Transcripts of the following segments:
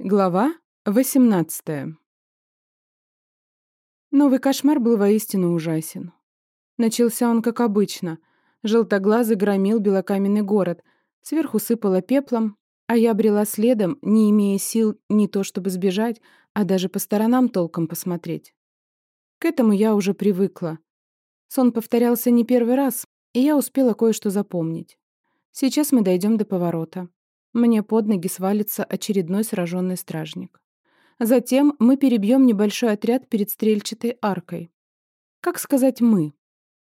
Глава 18 Новый кошмар был воистину ужасен. Начался он, как обычно. Желтоглазый громил белокаменный город, сверху сыпало пеплом, а я брела следом, не имея сил не то чтобы сбежать, а даже по сторонам толком посмотреть. К этому я уже привыкла. Сон повторялся не первый раз, и я успела кое-что запомнить. Сейчас мы дойдем до поворота. Мне под ноги свалится очередной сраженный стражник. Затем мы перебьем небольшой отряд перед стрельчатой аркой. Как сказать «мы»?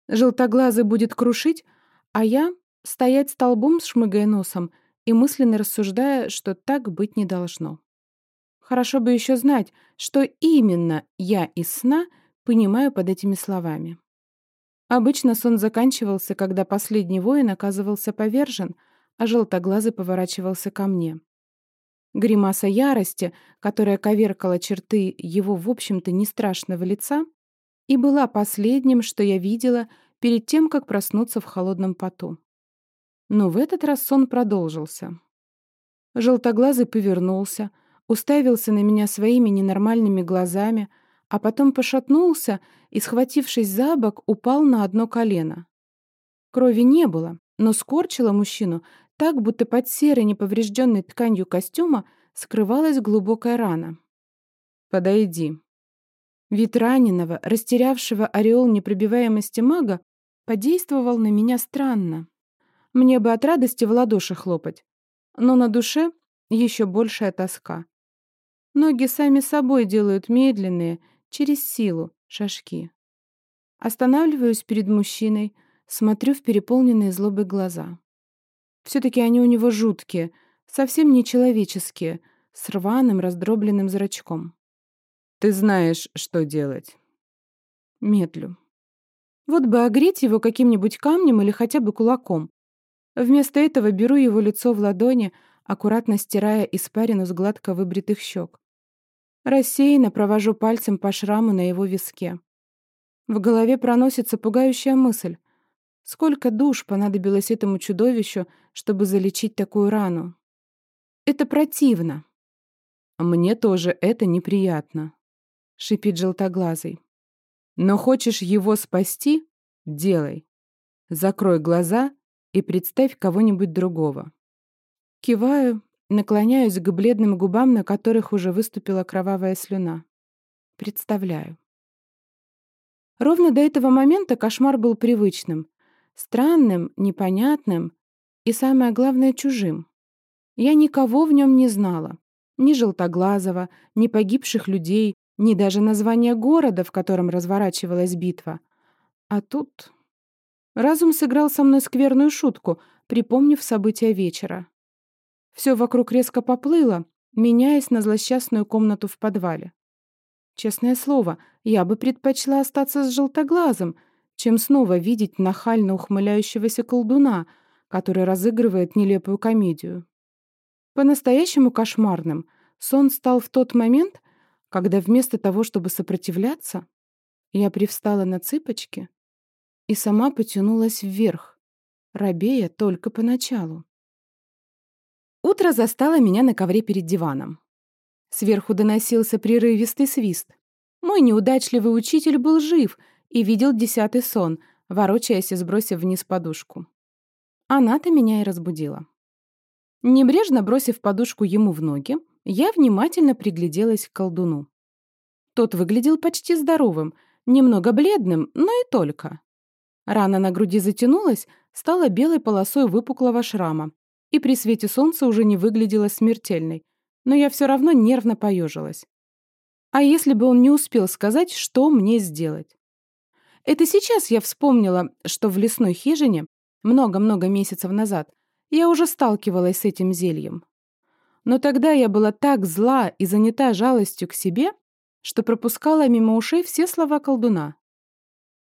Желтоглазый будет крушить, а я — стоять столбом, шмыгая носом, и мысленно рассуждая, что так быть не должно. Хорошо бы еще знать, что именно я из сна понимаю под этими словами. Обычно сон заканчивался, когда последний воин оказывался повержен — а желтоглазый поворачивался ко мне. Гримаса ярости, которая коверкала черты его, в общем-то, не страшного лица, и была последним, что я видела перед тем, как проснуться в холодном поту. Но в этот раз сон продолжился. Желтоглазый повернулся, уставился на меня своими ненормальными глазами, а потом пошатнулся и, схватившись за бок, упал на одно колено. Крови не было, но скорчило мужчину так, будто под серой неповрежденной тканью костюма скрывалась глубокая рана. «Подойди». Вид раненого, растерявшего ореол непробиваемости мага, подействовал на меня странно. Мне бы от радости в ладоши хлопать, но на душе еще большая тоска. Ноги сами собой делают медленные, через силу, шажки. Останавливаюсь перед мужчиной, смотрю в переполненные злобой глаза. Все-таки они у него жуткие, совсем нечеловеческие, с рваным раздробленным зрачком. «Ты знаешь, что делать». Медлю. Вот бы огреть его каким-нибудь камнем или хотя бы кулаком. Вместо этого беру его лицо в ладони, аккуратно стирая испарину с гладко выбритых щек. Рассеянно провожу пальцем по шраму на его виске. В голове проносится пугающая мысль. Сколько душ понадобилось этому чудовищу, чтобы залечить такую рану? Это противно. Мне тоже это неприятно, шипит желтоглазый. Но хочешь его спасти? Делай. Закрой глаза и представь кого-нибудь другого. Киваю, наклоняюсь к бледным губам, на которых уже выступила кровавая слюна. Представляю. Ровно до этого момента кошмар был привычным, Странным, непонятным и, самое главное, чужим. Я никого в нем не знала. Ни Желтоглазого, ни погибших людей, ни даже названия города, в котором разворачивалась битва. А тут... Разум сыграл со мной скверную шутку, припомнив события вечера. Все вокруг резко поплыло, меняясь на злосчастную комнату в подвале. Честное слово, я бы предпочла остаться с желтоглазым — чем снова видеть нахально ухмыляющегося колдуна, который разыгрывает нелепую комедию. По-настоящему кошмарным сон стал в тот момент, когда вместо того, чтобы сопротивляться, я привстала на цыпочки и сама потянулась вверх, робея только поначалу. Утро застало меня на ковре перед диваном. Сверху доносился прерывистый свист. Мой неудачливый учитель был жив и видел десятый сон, ворочаясь и сбросив вниз подушку. Она-то меня и разбудила. Небрежно бросив подушку ему в ноги, я внимательно пригляделась к колдуну. Тот выглядел почти здоровым, немного бледным, но и только. Рана на груди затянулась, стала белой полосой выпуклого шрама, и при свете солнца уже не выглядела смертельной, но я все равно нервно поежилась. А если бы он не успел сказать, что мне сделать? Это сейчас я вспомнила, что в лесной хижине много-много месяцев назад я уже сталкивалась с этим зельем. Но тогда я была так зла и занята жалостью к себе, что пропускала мимо ушей все слова колдуна.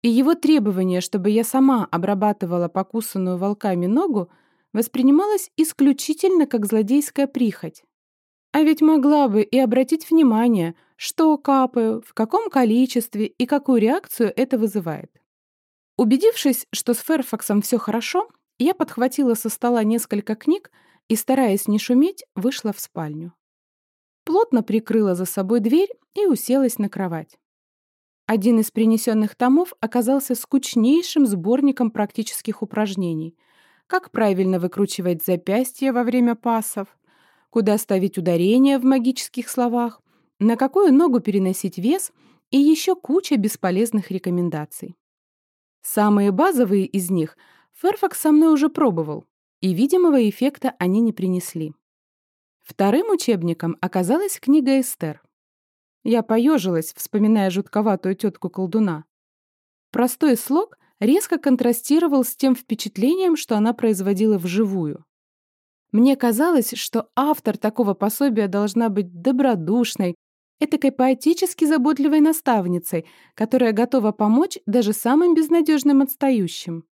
И его требование, чтобы я сама обрабатывала покусанную волками ногу, воспринималось исключительно как злодейская прихоть. А ведь могла бы и обратить внимание, что капаю, в каком количестве и какую реакцию это вызывает. Убедившись, что с Ферфаксом все хорошо, я подхватила со стола несколько книг и, стараясь не шуметь, вышла в спальню. плотно прикрыла за собой дверь и уселась на кровать. Один из принесенных томов оказался скучнейшим сборником практических упражнений. Как правильно выкручивать запястье во время пасов, куда ставить ударение в магических словах, на какую ногу переносить вес и еще куча бесполезных рекомендаций. Самые базовые из них Ферфакс со мной уже пробовал, и видимого эффекта они не принесли. Вторым учебником оказалась книга Эстер. Я поежилась, вспоминая жутковатую тетку-колдуна. Простой слог резко контрастировал с тем впечатлением, что она производила вживую. Мне казалось, что автор такого пособия должна быть добродушной, этакой поэтически заботливой наставницей, которая готова помочь даже самым безнадежным отстающим.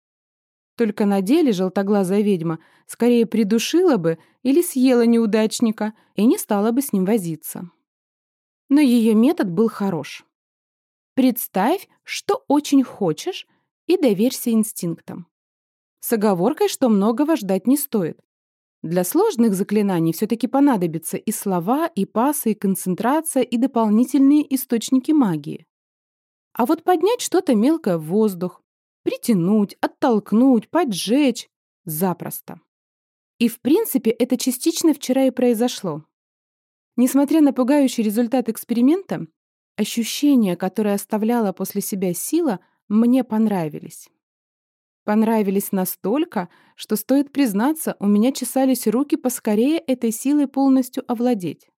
Только на деле желтоглазая ведьма скорее придушила бы или съела неудачника и не стала бы с ним возиться. Но ее метод был хорош. Представь, что очень хочешь, и доверься инстинктам. С оговоркой, что многого ждать не стоит. Для сложных заклинаний все-таки понадобятся и слова, и пасы, и концентрация, и дополнительные источники магии. А вот поднять что-то мелкое в воздух, притянуть, оттолкнуть, поджечь — запросто. И в принципе это частично вчера и произошло. Несмотря на пугающий результат эксперимента, ощущения, которые оставляла после себя сила, мне понравились. Понравились настолько, что, стоит признаться, у меня чесались руки поскорее этой силой полностью овладеть.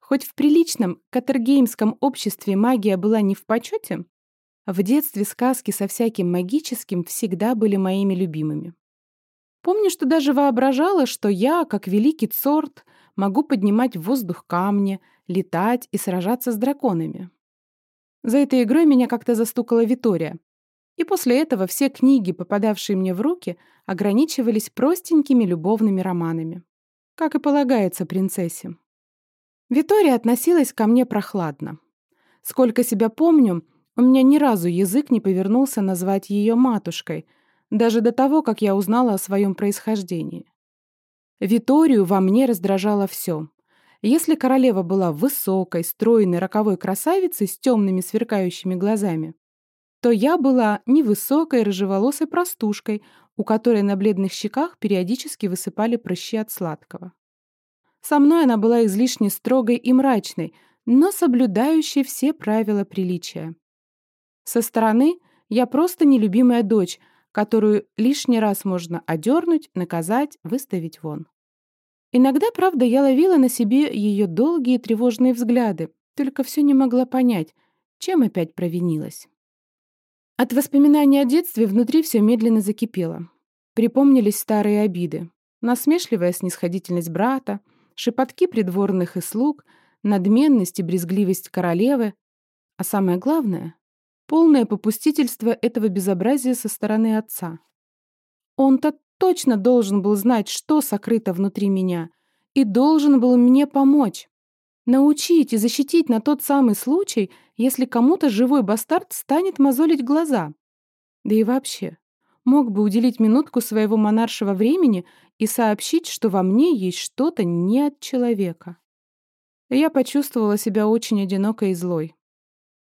Хоть в приличном катергеймском обществе магия была не в почете, в детстве сказки со всяким магическим всегда были моими любимыми. Помню, что даже воображала, что я, как великий цорт, могу поднимать в воздух камни, летать и сражаться с драконами. За этой игрой меня как-то застукала Витория, и после этого все книги, попадавшие мне в руки, ограничивались простенькими любовными романами. Как и полагается принцессе. Витория относилась ко мне прохладно. Сколько себя помню, у меня ни разу язык не повернулся назвать ее матушкой, даже до того, как я узнала о своем происхождении. Виторию во мне раздражало все. Если королева была высокой, стройной, роковой красавицей с темными сверкающими глазами, то я была невысокой, рыжеволосой простушкой, у которой на бледных щеках периодически высыпали прыщи от сладкого. Со мной она была излишне строгой и мрачной, но соблюдающей все правила приличия. Со стороны я просто нелюбимая дочь, которую лишний раз можно одернуть, наказать, выставить вон. Иногда, правда, я ловила на себе ее долгие тревожные взгляды, только все не могла понять, чем опять провинилась. От воспоминаний о детстве внутри все медленно закипело. Припомнились старые обиды. Насмешливая снисходительность брата, шепотки придворных и слуг, надменность и брезгливость королевы. А самое главное — полное попустительство этого безобразия со стороны отца. Он-то точно должен был знать, что сокрыто внутри меня, и должен был мне помочь. Научить и защитить на тот самый случай, если кому-то живой бастард станет мозолить глаза. Да и вообще, мог бы уделить минутку своего монаршего времени и сообщить, что во мне есть что-то не от человека. Я почувствовала себя очень одинокой и злой.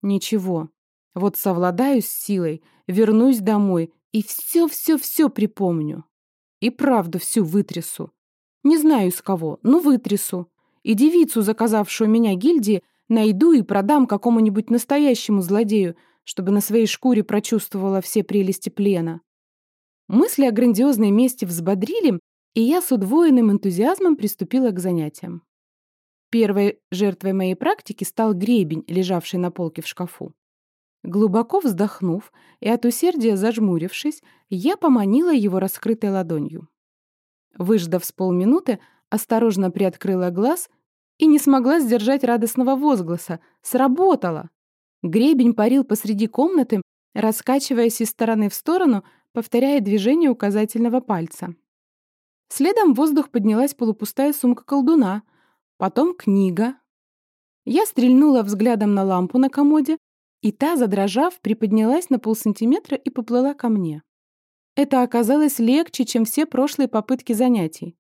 Ничего, вот совладаю с силой, вернусь домой и все-все-все припомню. И правду всю вытрясу. Не знаю из кого, но вытрясу и девицу, заказавшую меня гильдии, найду и продам какому-нибудь настоящему злодею, чтобы на своей шкуре прочувствовала все прелести плена. Мысли о грандиозной мести взбодрили, и я с удвоенным энтузиазмом приступила к занятиям. Первой жертвой моей практики стал гребень, лежавший на полке в шкафу. Глубоко вздохнув и от усердия зажмурившись, я поманила его раскрытой ладонью. Выждав с полминуты, осторожно приоткрыла глаз и не смогла сдержать радостного возгласа. Сработало! Гребень парил посреди комнаты, раскачиваясь из стороны в сторону, повторяя движение указательного пальца. Следом в воздух поднялась полупустая сумка колдуна, потом книга. Я стрельнула взглядом на лампу на комоде, и та, задрожав, приподнялась на полсантиметра и поплыла ко мне. Это оказалось легче, чем все прошлые попытки занятий.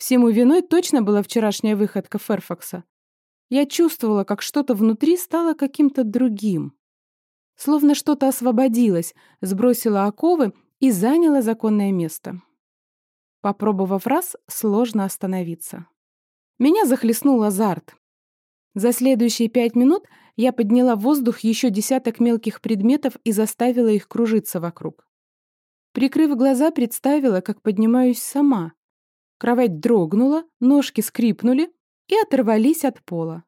Всему виной точно была вчерашняя выходка Ферфакса. Я чувствовала, как что-то внутри стало каким-то другим. Словно что-то освободилось, сбросило оковы и заняло законное место. Попробовав раз, сложно остановиться. Меня захлестнул азарт. За следующие пять минут я подняла в воздух еще десяток мелких предметов и заставила их кружиться вокруг. Прикрыв глаза, представила, как поднимаюсь сама. Кровать дрогнула, ножки скрипнули и оторвались от пола.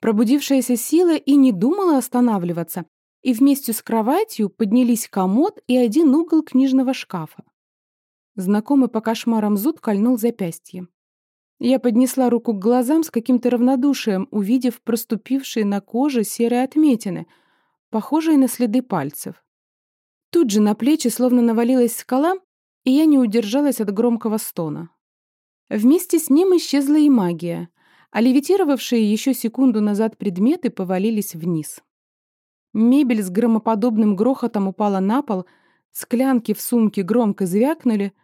Пробудившаяся сила и не думала останавливаться, и вместе с кроватью поднялись комод и один угол книжного шкафа. Знакомый по кошмарам зуд кольнул запястье. Я поднесла руку к глазам с каким-то равнодушием, увидев проступившие на коже серые отметины, похожие на следы пальцев. Тут же на плечи словно навалилась скала, и я не удержалась от громкого стона. Вместе с ним исчезла и магия, а левитировавшие еще секунду назад предметы повалились вниз. Мебель с громоподобным грохотом упала на пол, склянки в сумке громко звякнули,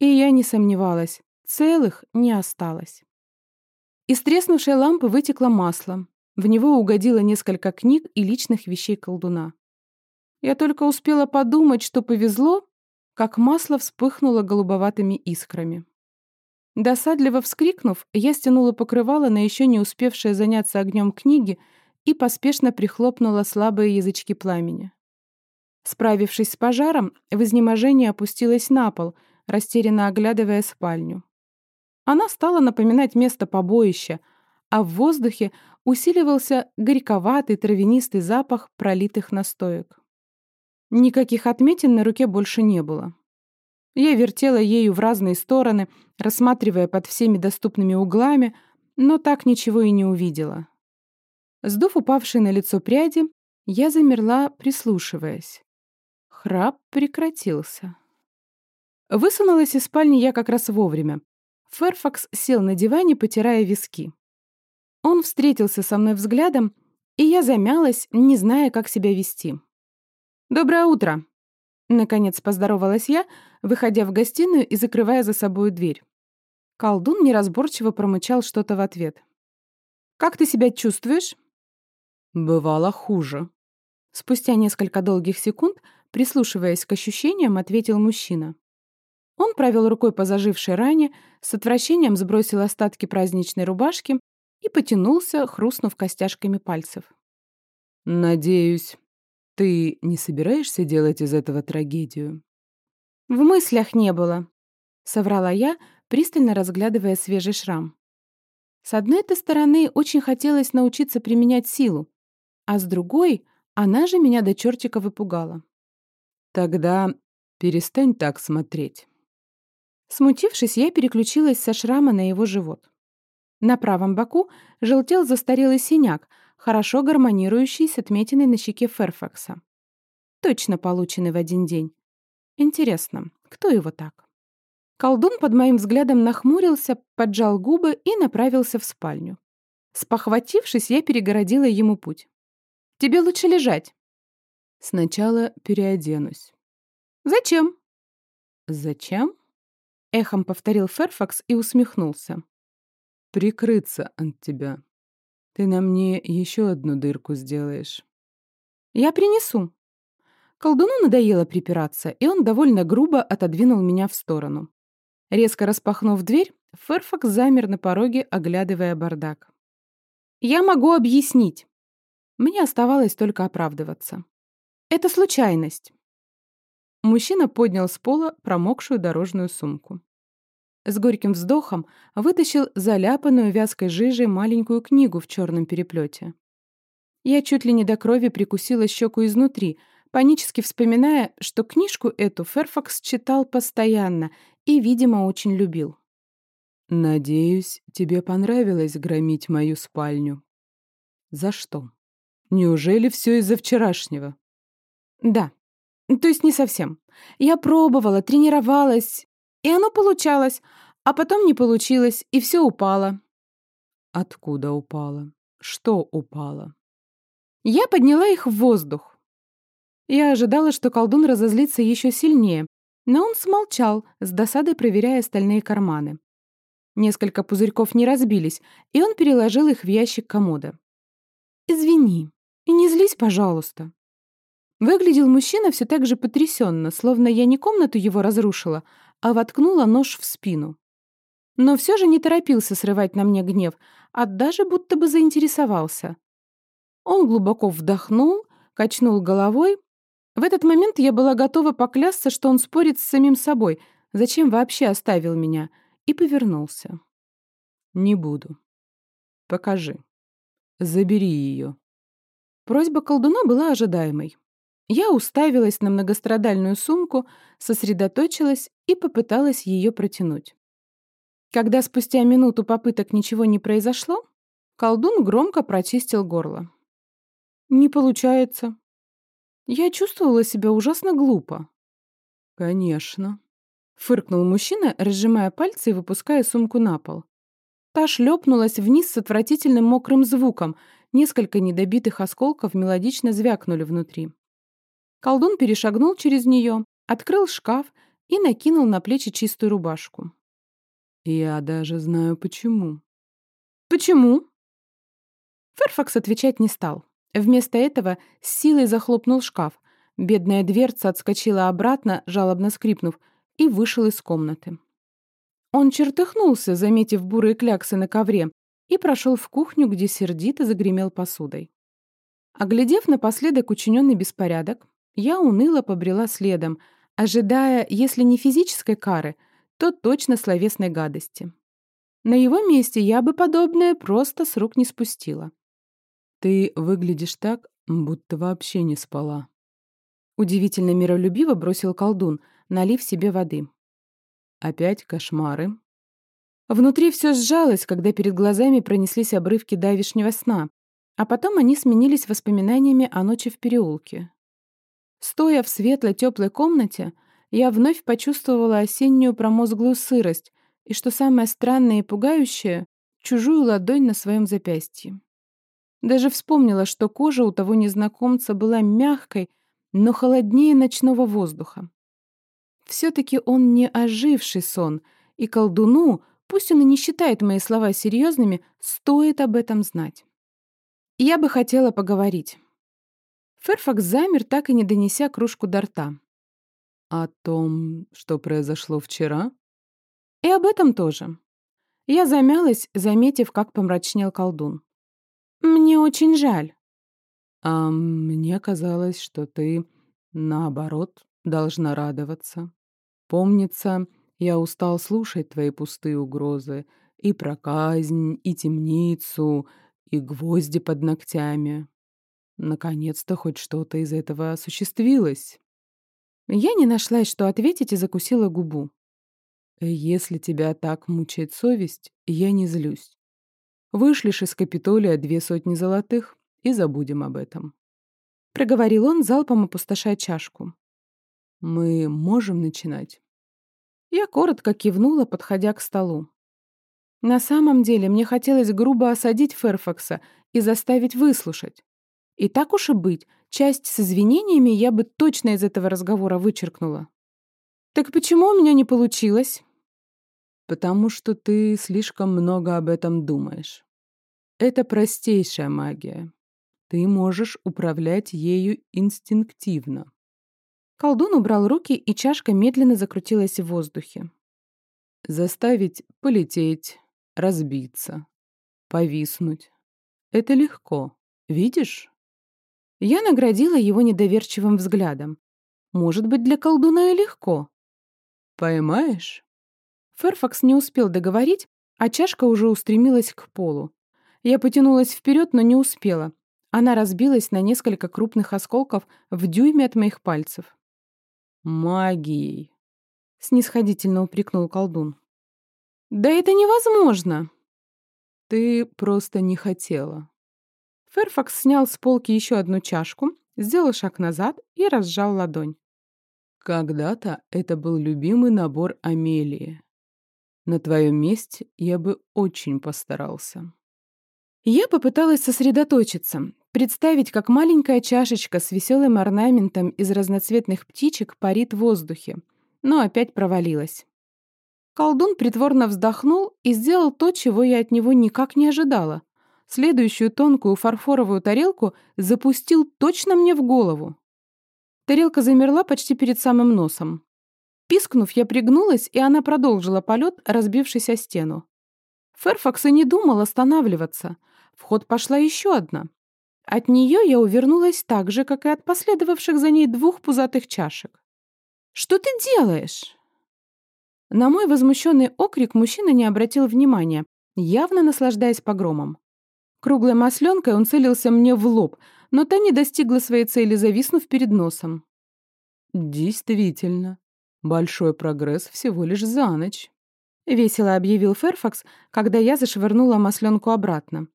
и я не сомневалась, целых не осталось. Из треснувшей лампы вытекло масло. В него угодило несколько книг и личных вещей колдуна. Я только успела подумать, что повезло, как масло вспыхнуло голубоватыми искрами. Досадливо вскрикнув, я стянула покрывало на еще не успевшее заняться огнем книги и поспешно прихлопнула слабые язычки пламени. Справившись с пожаром, в изнеможении опустилась на пол, растерянно оглядывая спальню. Она стала напоминать место побоища, а в воздухе усиливался горьковатый травянистый запах пролитых настоек. Никаких отметин на руке больше не было. Я вертела ею в разные стороны, рассматривая под всеми доступными углами, но так ничего и не увидела. Сдув упавшие на лицо пряди, я замерла, прислушиваясь. Храп прекратился. Высунулась из спальни я как раз вовремя. Ферфакс сел на диване, потирая виски. Он встретился со мной взглядом, и я замялась, не зная, как себя вести. «Доброе утро!» Наконец поздоровалась я, выходя в гостиную и закрывая за собой дверь. Колдун неразборчиво промычал что-то в ответ. «Как ты себя чувствуешь?» «Бывало хуже». Спустя несколько долгих секунд, прислушиваясь к ощущениям, ответил мужчина. Он провел рукой по зажившей ране, с отвращением сбросил остатки праздничной рубашки и потянулся, хрустнув костяшками пальцев. «Надеюсь, ты не собираешься делать из этого трагедию?» «В мыслях не было», — соврала я, пристально разглядывая свежий шрам. С одной-то стороны, очень хотелось научиться применять силу, а с другой, она же меня до чертика выпугала. «Тогда перестань так смотреть». Смутившись, я переключилась со шрама на его живот. На правом боку желтел застарелый синяк, хорошо гармонирующий с отметиной на щеке Ферфакса. Точно полученный в один день. Интересно, кто его так? Колдун под моим взглядом нахмурился, поджал губы и направился в спальню. Спохватившись, я перегородила ему путь. «Тебе лучше лежать». «Сначала переоденусь». «Зачем?» «Зачем?» Эхом повторил Ферфакс и усмехнулся. «Прикрыться от тебя. Ты на мне еще одну дырку сделаешь». «Я принесу». Колдуну надоело припираться, и он довольно грубо отодвинул меня в сторону. Резко распахнув дверь, Ферфакс замер на пороге, оглядывая бардак. «Я могу объяснить». Мне оставалось только оправдываться. «Это случайность. Мужчина поднял с пола промокшую дорожную сумку. С горьким вздохом вытащил заляпанную вязкой жижей маленькую книгу в черном переплете. Я чуть ли не до крови прикусила щеку изнутри, панически вспоминая, что книжку эту Ферфакс читал постоянно и, видимо, очень любил. «Надеюсь, тебе понравилось громить мою спальню». «За что? Неужели все из-за вчерашнего?» «Да», то есть не совсем. Я пробовала, тренировалась, и оно получалось, а потом не получилось, и все упало. Откуда упало? Что упало? Я подняла их в воздух. Я ожидала, что колдун разозлится еще сильнее, но он смолчал, с досадой проверяя остальные карманы. Несколько пузырьков не разбились, и он переложил их в ящик комода. «Извини, и не злись, пожалуйста». Выглядел мужчина все так же потрясенно, словно я не комнату его разрушила, а воткнула нож в спину. Но все же не торопился срывать на мне гнев, а даже будто бы заинтересовался. Он глубоко вдохнул, качнул головой. В этот момент я была готова поклясться, что он спорит с самим собой, зачем вообще оставил меня, и повернулся. «Не буду. Покажи. Забери ее». Просьба колдуна была ожидаемой. Я уставилась на многострадальную сумку, сосредоточилась и попыталась ее протянуть. Когда спустя минуту попыток ничего не произошло, колдун громко прочистил горло. «Не получается». Я чувствовала себя ужасно глупо. «Конечно», — фыркнул мужчина, разжимая пальцы и выпуская сумку на пол. Та шлепнулась вниз с отвратительным мокрым звуком, несколько недобитых осколков мелодично звякнули внутри. Колдун перешагнул через нее, открыл шкаф и накинул на плечи чистую рубашку. «Я даже знаю, почему». «Почему?» Ферфакс отвечать не стал. Вместо этого с силой захлопнул шкаф. Бедная дверца отскочила обратно, жалобно скрипнув, и вышел из комнаты. Он чертыхнулся, заметив бурые кляксы на ковре, и прошел в кухню, где сердито загремел посудой. Оглядев напоследок учиненный беспорядок, я уныло побрела следом, ожидая, если не физической кары, то точно словесной гадости. На его месте я бы подобное просто с рук не спустила. «Ты выглядишь так, будто вообще не спала». Удивительно миролюбиво бросил колдун, налив себе воды. «Опять кошмары?» Внутри все сжалось, когда перед глазами пронеслись обрывки давишнего сна, а потом они сменились воспоминаниями о ночи в переулке. Стоя в светлой теплой комнате, я вновь почувствовала осеннюю промозглую сырость и, что самое странное и пугающее, чужую ладонь на своем запястье. Даже вспомнила, что кожа у того незнакомца была мягкой, но холоднее ночного воздуха. Все-таки он не оживший сон, и колдуну, пусть он и не считает мои слова серьезными, стоит об этом знать. Я бы хотела поговорить. Ферфакс замер, так и не донеся кружку до рта. «О том, что произошло вчера?» «И об этом тоже». Я замялась, заметив, как помрачнел колдун. «Мне очень жаль». «А мне казалось, что ты, наоборот, должна радоваться. Помнится, я устал слушать твои пустые угрозы и про казнь, и темницу, и гвозди под ногтями. Наконец-то хоть что-то из этого осуществилось. Я не нашлась, что ответить, и закусила губу. Если тебя так мучает совесть, я не злюсь. Вышлешь из Капитолия две сотни золотых и забудем об этом. Проговорил он, залпом опустошая чашку. Мы можем начинать? Я коротко кивнула, подходя к столу. На самом деле мне хотелось грубо осадить Ферфакса и заставить выслушать. И так уж и быть, часть с извинениями я бы точно из этого разговора вычеркнула. «Так почему у меня не получилось?» «Потому что ты слишком много об этом думаешь. Это простейшая магия. Ты можешь управлять ею инстинктивно». Колдун убрал руки, и чашка медленно закрутилась в воздухе. «Заставить полететь, разбиться, повиснуть. Это легко. Видишь?» Я наградила его недоверчивым взглядом. Может быть, для колдуна и легко. «Поймаешь?» Ферфакс не успел договорить, а чашка уже устремилась к полу. Я потянулась вперед, но не успела. Она разбилась на несколько крупных осколков в дюйме от моих пальцев. «Магией!» — снисходительно упрекнул колдун. «Да это невозможно!» «Ты просто не хотела», Ферфакс снял с полки еще одну чашку, сделал шаг назад и разжал ладонь. «Когда-то это был любимый набор Амелии. На твоем месте я бы очень постарался». Я попыталась сосредоточиться, представить, как маленькая чашечка с веселым орнаментом из разноцветных птичек парит в воздухе, но опять провалилась. Колдун притворно вздохнул и сделал то, чего я от него никак не ожидала. Следующую тонкую фарфоровую тарелку запустил точно мне в голову. Тарелка замерла почти перед самым носом. Пискнув, я пригнулась, и она продолжила полет, разбившись о стену. Ферфакс и не думал останавливаться. В ход пошла еще одна. От нее я увернулась так же, как и от последовавших за ней двух пузатых чашек. «Что ты делаешь?» На мой возмущенный окрик мужчина не обратил внимания, явно наслаждаясь погромом. Круглой масленкой он целился мне в лоб, но та не достигла своей цели, зависнув перед носом. «Действительно, большой прогресс всего лишь за ночь», — весело объявил Ферфакс, когда я зашвырнула масленку обратно.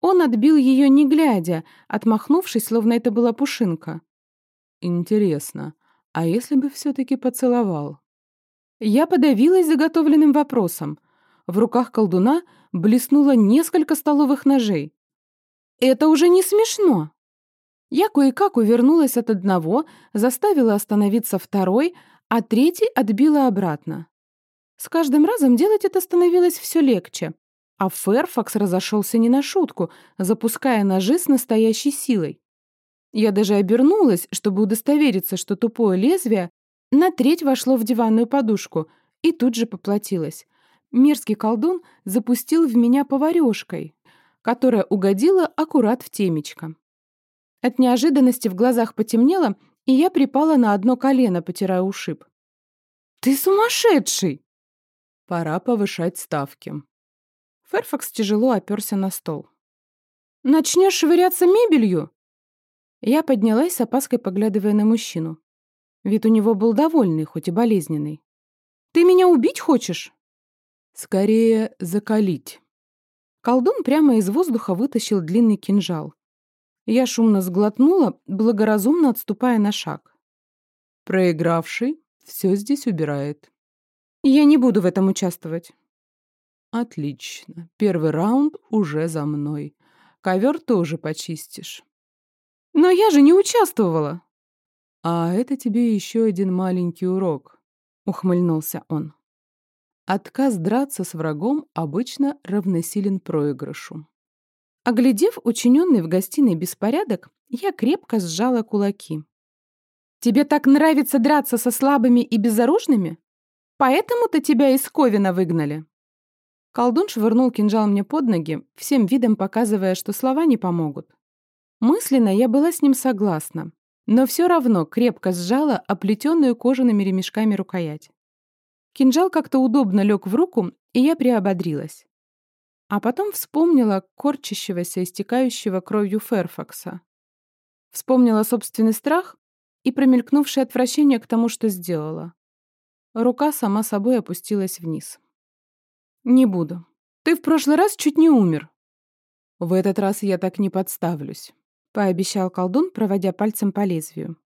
Он отбил ее не глядя, отмахнувшись, словно это была пушинка. «Интересно, а если бы все-таки поцеловал?» Я подавилась заготовленным вопросом. В руках колдуна блеснуло несколько столовых ножей. «Это уже не смешно!» Я кое-как увернулась от одного, заставила остановиться второй, а третий отбила обратно. С каждым разом делать это становилось все легче, а Ферфакс разошелся не на шутку, запуская ножи с настоящей силой. Я даже обернулась, чтобы удостовериться, что тупое лезвие на треть вошло в диванную подушку и тут же поплатилось. Мерзкий колдун запустил в меня поварёшкой, которая угодила аккурат в темечко. От неожиданности в глазах потемнело, и я припала на одно колено, потирая ушиб. «Ты сумасшедший!» «Пора повышать ставки». Ферфакс тяжело оперся на стол. «Начнешь швыряться мебелью?» Я поднялась с опаской, поглядывая на мужчину. Вид у него был довольный, хоть и болезненный. «Ты меня убить хочешь?» «Скорее закалить». Колдун прямо из воздуха вытащил длинный кинжал. Я шумно сглотнула, благоразумно отступая на шаг. «Проигравший все здесь убирает». «Я не буду в этом участвовать». «Отлично. Первый раунд уже за мной. Ковер тоже почистишь». «Но я же не участвовала!» «А это тебе еще один маленький урок», — ухмыльнулся он. Отказ драться с врагом обычно равносилен проигрышу. Оглядев учиненный в гостиной беспорядок, я крепко сжала кулаки. «Тебе так нравится драться со слабыми и безоружными? Поэтому-то тебя из Ковина выгнали?» Колдун швырнул кинжал мне под ноги, всем видом показывая, что слова не помогут. Мысленно я была с ним согласна но все равно крепко сжала оплетенную кожаными ремешками рукоять. Кинжал как-то удобно лег в руку, и я приободрилась. А потом вспомнила корчащегося, истекающего кровью Ферфакса. Вспомнила собственный страх и промелькнувшее отвращение к тому, что сделала. Рука сама собой опустилась вниз. «Не буду. Ты в прошлый раз чуть не умер». «В этот раз я так не подставлюсь», — пообещал колдун, проводя пальцем по лезвию.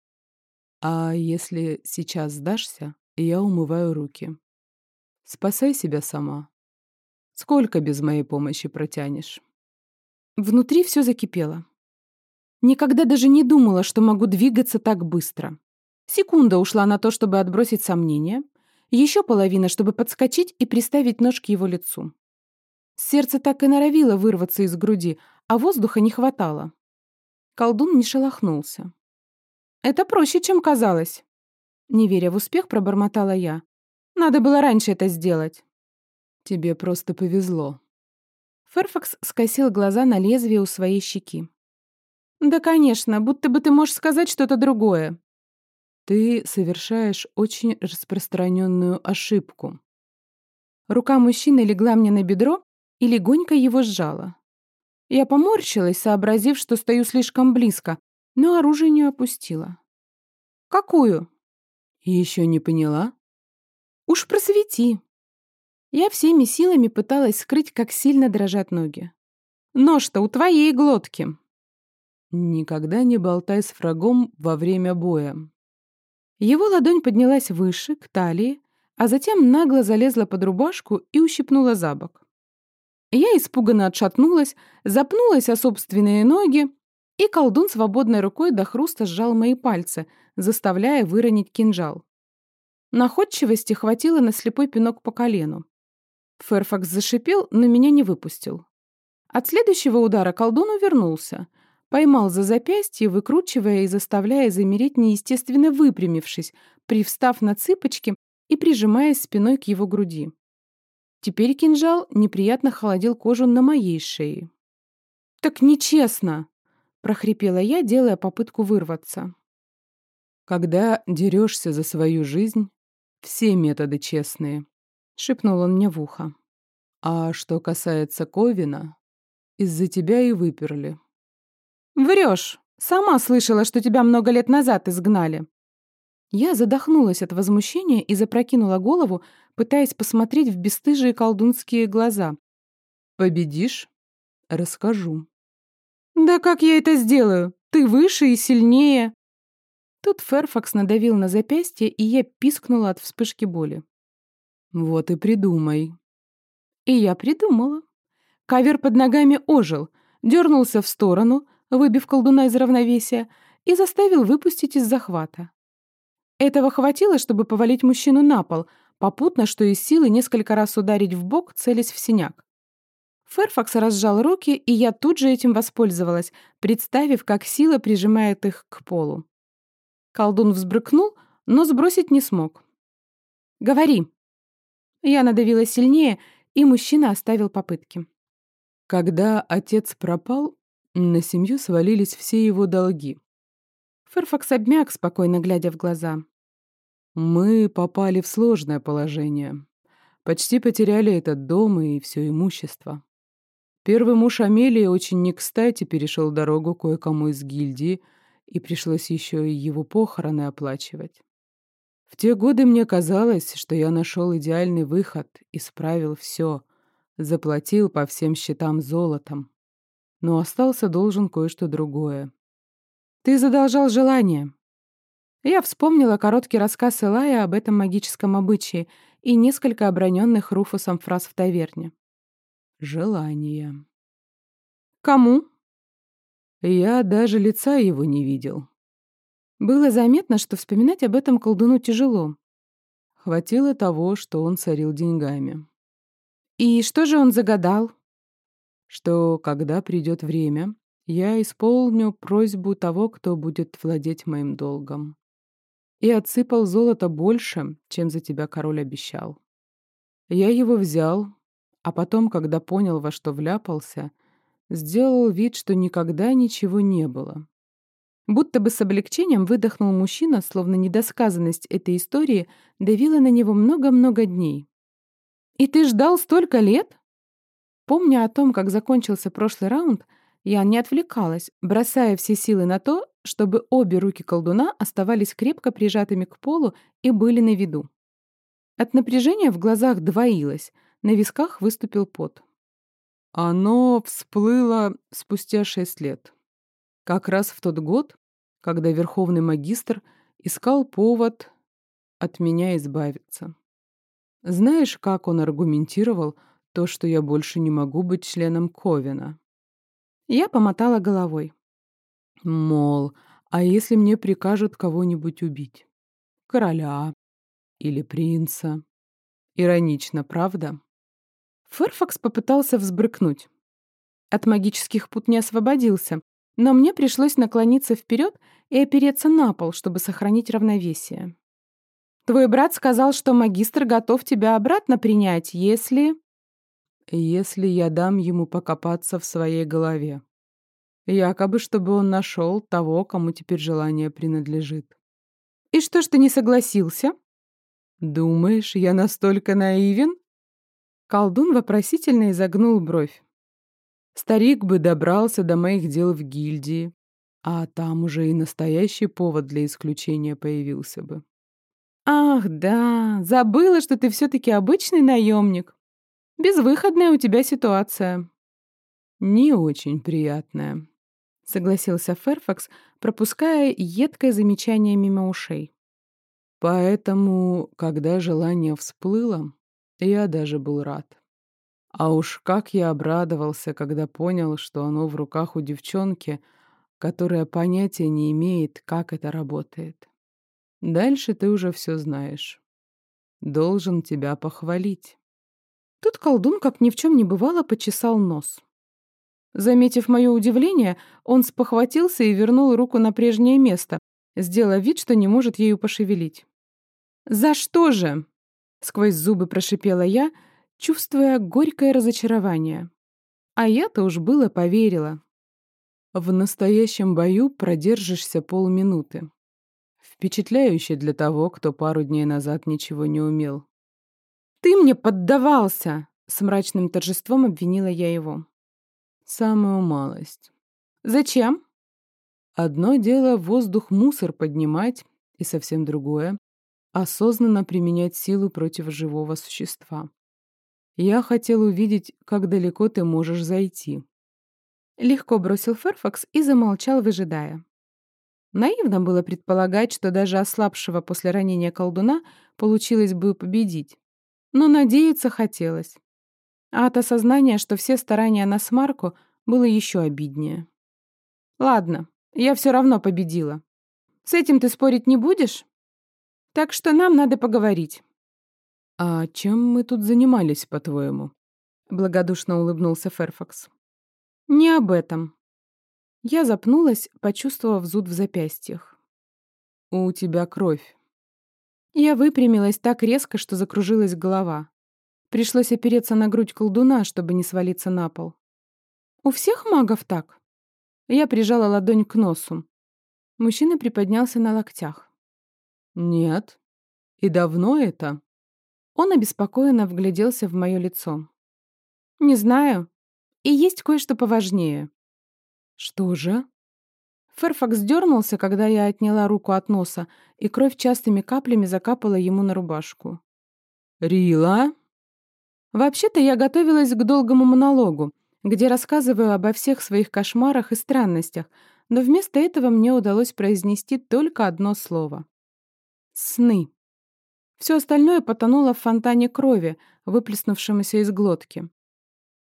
«А если сейчас сдашься, я умываю руки. Спасай себя сама. Сколько без моей помощи протянешь?» Внутри все закипело. Никогда даже не думала, что могу двигаться так быстро. Секунда ушла на то, чтобы отбросить сомнения, еще половина, чтобы подскочить и приставить нож к его лицу. Сердце так и норовило вырваться из груди, а воздуха не хватало. Колдун не шелохнулся. «Это проще, чем казалось». Не веря в успех, пробормотала я. «Надо было раньше это сделать». «Тебе просто повезло». Ферфакс скосил глаза на лезвие у своей щеки. «Да, конечно, будто бы ты можешь сказать что-то другое». «Ты совершаешь очень распространенную ошибку». Рука мужчины легла мне на бедро и легонько его сжала. Я поморщилась, сообразив, что стою слишком близко, но оружие не опустила. «Какую?» «Еще не поняла?» «Уж просвети». Я всеми силами пыталась скрыть, как сильно дрожат ноги. «Нож-то у твоей глотки». «Никогда не болтай с врагом во время боя». Его ладонь поднялась выше, к талии, а затем нагло залезла под рубашку и ущипнула за бок. Я испуганно отшатнулась, запнулась о собственные ноги, и колдун свободной рукой до хруста сжал мои пальцы, заставляя выронить кинжал. Находчивости хватило на слепой пинок по колену. Ферфакс зашипел, но меня не выпустил. От следующего удара колдун увернулся. Поймал за запястье, выкручивая и заставляя замереть неестественно выпрямившись, привстав на цыпочки и прижимаясь спиной к его груди. Теперь кинжал неприятно холодил кожу на моей шее. «Так нечестно!» — прохрипела я, делая попытку вырваться. «Когда дерешься за свою жизнь, все методы честные», — шепнул он мне в ухо. «А что касается Ковина, из-за тебя и выперли». «Врешь! Сама слышала, что тебя много лет назад изгнали». Я задохнулась от возмущения и запрокинула голову, пытаясь посмотреть в бесстыжие колдунские глаза. «Победишь? Расскажу». «Да как я это сделаю? Ты выше и сильнее». Тут Ферфакс надавил на запястье, и я пискнула от вспышки боли. «Вот и придумай». И я придумала. Кавер под ногами ожил, дернулся в сторону, выбив колдуна из равновесия, и заставил выпустить из захвата. Этого хватило, чтобы повалить мужчину на пол, попутно, что из силы несколько раз ударить в бок, целясь в синяк. Ферфакс разжал руки, и я тут же этим воспользовалась, представив, как сила прижимает их к полу. Колдун взбрыкнул, но сбросить не смог. «Говори!» Я надавила сильнее, и мужчина оставил попытки. Когда отец пропал, на семью свалились все его долги. Ферфакс обмяк, спокойно глядя в глаза. Мы попали в сложное положение. Почти потеряли этот дом и все имущество. Первый муж Амелии очень не кстати перешел дорогу кое-кому из гильдии, и пришлось еще и его похороны оплачивать. В те годы мне казалось, что я нашел идеальный выход, исправил все, заплатил по всем счетам золотом. Но остался должен кое-что другое. Ты задолжал желание. Я вспомнила короткий рассказ Элая об этом магическом обычае и несколько оброненных Руфусом фраз в таверне. Желание. Кому? Я даже лица его не видел. Было заметно, что вспоминать об этом колдуну тяжело. Хватило того, что он царил деньгами. И что же он загадал? Что, когда придет время, я исполню просьбу того, кто будет владеть моим долгом. И отсыпал золото больше, чем за тебя король обещал. Я его взял, а потом, когда понял, во что вляпался, сделал вид, что никогда ничего не было. Будто бы с облегчением выдохнул мужчина, словно недосказанность этой истории давила на него много-много дней. «И ты ждал столько лет?» Помня о том, как закончился прошлый раунд, я не отвлекалась, бросая все силы на то, чтобы обе руки колдуна оставались крепко прижатыми к полу и были на виду. От напряжения в глазах двоилось, на висках выступил пот. Оно всплыло спустя шесть лет. Как раз в тот год, когда Верховный Магистр искал повод от меня избавиться. Знаешь, как он аргументировал то, что я больше не могу быть членом Ковина? Я помотала головой. Мол, а если мне прикажут кого-нибудь убить? Короля или принца? Иронично, правда? Ферфакс попытался взбрыкнуть. От магических пут не освободился, но мне пришлось наклониться вперед и опереться на пол, чтобы сохранить равновесие. «Твой брат сказал, что магистр готов тебя обратно принять, если...» если я дам ему покопаться в своей голове. Якобы, чтобы он нашел того, кому теперь желание принадлежит. И что ж ты не согласился? Думаешь, я настолько наивен? Колдун вопросительно изогнул бровь. Старик бы добрался до моих дел в гильдии, а там уже и настоящий повод для исключения появился бы. Ах, да, забыла, что ты все-таки обычный наемник. Безвыходная у тебя ситуация. Не очень приятная, согласился Ферфакс, пропуская едкое замечание мимо ушей. Поэтому, когда желание всплыло, я даже был рад. А уж как я обрадовался, когда понял, что оно в руках у девчонки, которая понятия не имеет, как это работает. Дальше ты уже все знаешь. должен тебя похвалить». Тут колдун, как ни в чем не бывало, почесал нос. Заметив мое удивление, он спохватился и вернул руку на прежнее место, сделав вид, что не может ею пошевелить. «За что же?» — сквозь зубы прошипела я, чувствуя горькое разочарование. А я-то уж было поверила. В настоящем бою продержишься полминуты. Впечатляюще для того, кто пару дней назад ничего не умел. «Ты мне поддавался!» — с мрачным торжеством обвинила я его. Самую малость. Зачем? Одно дело воздух мусор поднимать, и совсем другое — осознанно применять силу против живого существа. Я хотел увидеть, как далеко ты можешь зайти. Легко бросил Ферфакс и замолчал, выжидая. Наивно было предполагать, что даже ослабшего после ранения колдуна получилось бы победить. Но надеяться хотелось. А от осознания, что все старания на смарку, было еще обиднее. «Ладно, я все равно победила. С этим ты спорить не будешь? Так что нам надо поговорить». «А чем мы тут занимались, по-твоему?» — благодушно улыбнулся Ферфакс. «Не об этом». Я запнулась, почувствовав зуд в запястьях. «У тебя кровь». Я выпрямилась так резко, что закружилась голова. Пришлось опереться на грудь колдуна, чтобы не свалиться на пол. «У всех магов так?» Я прижала ладонь к носу. Мужчина приподнялся на локтях. «Нет. И давно это?» Он обеспокоенно вгляделся в мое лицо. «Не знаю. И есть кое-что поважнее». «Что же?» Ферфакс дернулся, когда я отняла руку от носа, и кровь частыми каплями закапала ему на рубашку. «Рила?» Вообще-то я готовилась к долгому монологу, где рассказываю обо всех своих кошмарах и странностях, но вместо этого мне удалось произнести только одно слово. Сны. Все остальное потонуло в фонтане крови, выплеснувшемуся из глотки.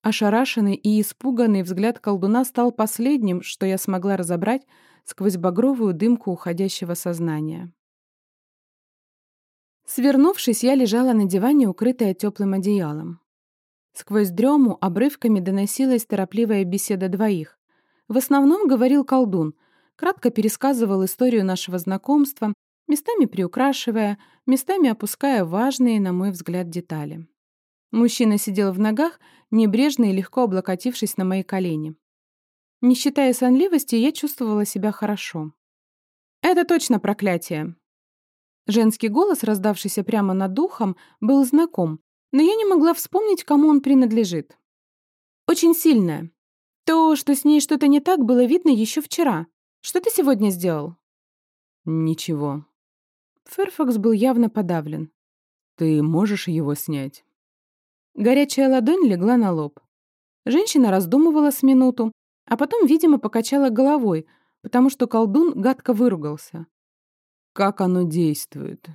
Ошарашенный и испуганный взгляд колдуна стал последним, что я смогла разобрать сквозь багровую дымку уходящего сознания. Свернувшись, я лежала на диване, укрытая теплым одеялом. Сквозь дрему обрывками доносилась торопливая беседа двоих. В основном говорил колдун, кратко пересказывал историю нашего знакомства, местами приукрашивая, местами опуская важные, на мой взгляд, детали. Мужчина сидел в ногах, небрежно и легко облокотившись на мои колени. Не считая сонливости, я чувствовала себя хорошо. «Это точно проклятие!» Женский голос, раздавшийся прямо над духом, был знаком, но я не могла вспомнить, кому он принадлежит. Очень сильная. То, что с ней что-то не так, было видно еще вчера. Что ты сегодня сделал? Ничего. Ферфакс был явно подавлен. Ты можешь его снять? Горячая ладонь легла на лоб. Женщина раздумывала с минуту, а потом, видимо, покачала головой, потому что колдун гадко выругался. Как оно действует?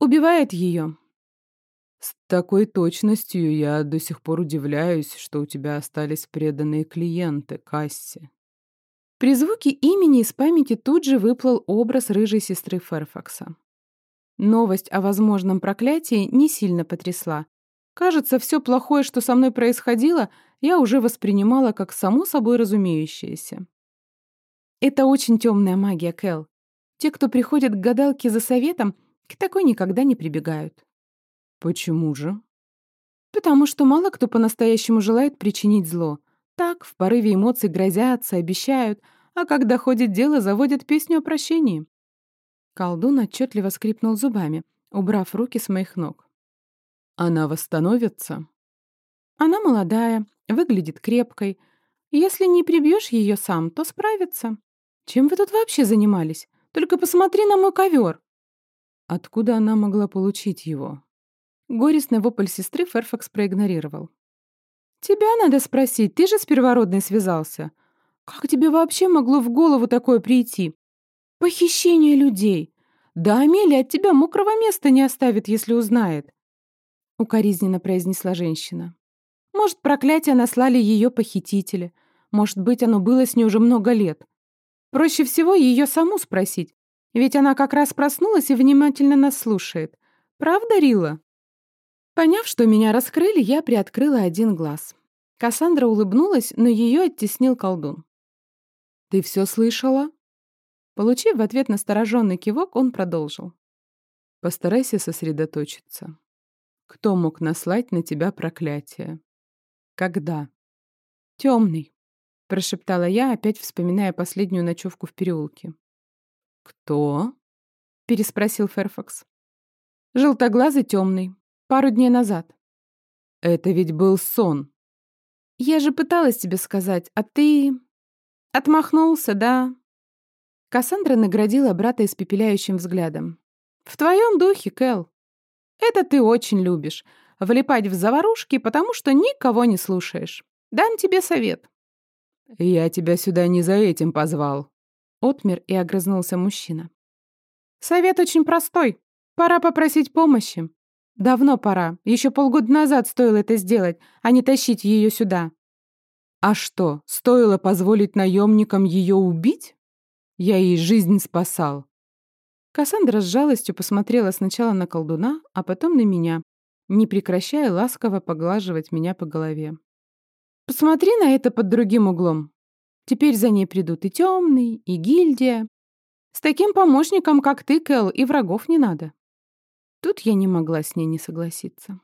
Убивает ее. С такой точностью я до сих пор удивляюсь, что у тебя остались преданные клиенты, Касси. При звуке имени из памяти тут же выплыл образ рыжей сестры Ферфакса. Новость о возможном проклятии не сильно потрясла. Кажется, все плохое, что со мной происходило, я уже воспринимала как само собой разумеющееся. Это очень темная магия, Кэл. Те, кто приходит к гадалке за советом, к такой никогда не прибегают. Почему же? Потому что мало кто по-настоящему желает причинить зло. Так, в порыве эмоций грозятся, обещают, а когда ходит дело, заводят песню о прощении. Колдун отчетливо скрипнул зубами, убрав руки с моих ног. Она восстановится? Она молодая, выглядит крепкой. Если не прибьешь ее сам, то справится. Чем вы тут вообще занимались? Только посмотри на мой ковер. Откуда она могла получить его? Горестный вопль сестры Ферфакс проигнорировал. «Тебя надо спросить, ты же с первородной связался. Как тебе вообще могло в голову такое прийти? Похищение людей. Да Амелия от тебя мокрого места не оставит, если узнает», — укоризненно произнесла женщина. «Может, проклятие наслали ее похитители. Может быть, оно было с ней уже много лет. Проще всего ее саму спросить, ведь она как раз проснулась и внимательно нас слушает. Правда, Рила?» Поняв, что меня раскрыли, я приоткрыла один глаз. Кассандра улыбнулась, но ее оттеснил колдун. «Ты все слышала?» Получив в ответ настороженный кивок, он продолжил. «Постарайся сосредоточиться. Кто мог наслать на тебя проклятие? Когда?» «Темный», — прошептала я, опять вспоминая последнюю ночевку в переулке. «Кто?» — переспросил Ферфакс. «Желтоглазый темный. Пару дней назад». «Это ведь был сон». «Я же пыталась тебе сказать, а ты...» «Отмахнулся, да?» Кассандра наградила брата испепеляющим взглядом. «В твоем духе, Кэл. Это ты очень любишь. Влипать в заварушки, потому что никого не слушаешь. Дам тебе совет». «Я тебя сюда не за этим позвал», — отмер и огрызнулся мужчина. «Совет очень простой. Пора попросить помощи. Давно пора. Еще полгода назад стоило это сделать, а не тащить ее сюда». «А что, стоило позволить наемникам ее убить? Я ей жизнь спасал». Кассандра с жалостью посмотрела сначала на колдуна, а потом на меня, не прекращая ласково поглаживать меня по голове. «Посмотри на это под другим углом. Теперь за ней придут и темный, и гильдия. С таким помощником, как ты, Кэл, и врагов не надо». Тут я не могла с ней не согласиться.